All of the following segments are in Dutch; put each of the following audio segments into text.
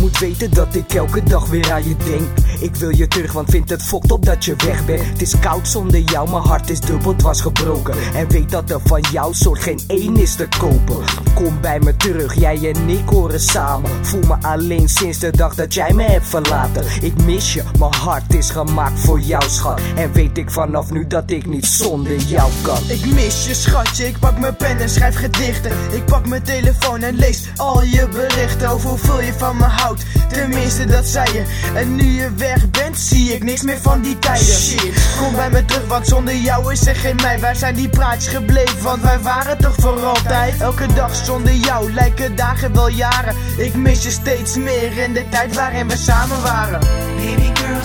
moet weten dat ik elke dag weer aan je denk. Ik wil je terug, want vind het fokt op dat je weg bent. Het is koud zonder jou, mijn hart is dubbel dwars gebroken. En weet dat er van jouw soort geen één is te kopen. Kom bij me terug, jij en ik horen samen. Voel me alleen sinds de dag dat jij me hebt verlaten. Ik mis je, mijn hart is gemaakt voor jou, schat. En weet ik vanaf nu dat ik niet zonder jou kan. Ik mis je schatje, ik pak mijn pen en schrijf gedichten. Ik pak mijn telefoon en lees al je berichten over hoeveel je van me houdt. Tenminste, dat zei je. En nu je weg bent, zie ik niks meer van die tijden. Shit, kom bij me terug, want zonder jou is er geen mij. Waar zijn die praatjes gebleven? Want wij waren toch voor altijd. Elke dag zonder jou lijken dagen wel jaren. Ik mis je steeds meer in de tijd waarin we samen waren. Baby girl,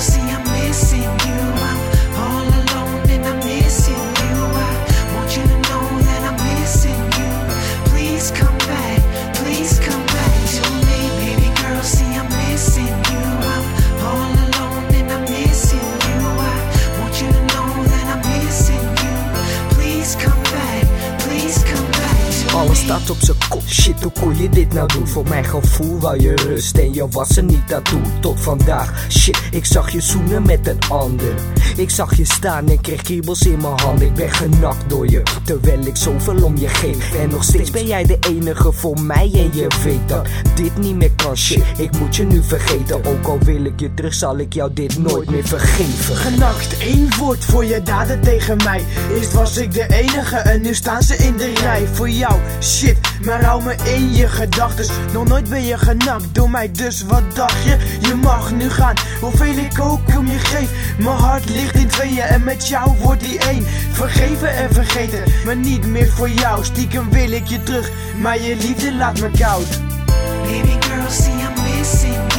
Alles staat op zijn kop, shit hoe kon je dit nou doen? Voor mijn gevoel wou je rust en je was er niet naartoe Tot vandaag, shit, ik zag je zoenen met een ander. Ik zag je staan en kreeg kriebels in mijn hand Ik ben genakt door je, terwijl ik zoveel om je geef. En nog steeds ben jij de enige voor mij en je weet dat dit niet meer kan. Shit Ik moet je nu vergeten, ook al wil ik je terug zal ik jou dit nooit meer vergeven. Genakt, één woord voor je daden tegen mij. Eerst was ik de enige en nu staan ze in de rij. Voor jou. Shit, maar hou me in je gedachtes. Nog nooit ben je genakt door mij, dus wat dacht je? Je mag nu gaan, hoeveel ik ook om je geef. Mijn hart ligt in tweeën en met jou wordt die één. Vergeven en vergeten, maar niet meer voor jou. Stiekem wil ik je terug, maar je liefde laat me koud. Baby girl, see I'm missing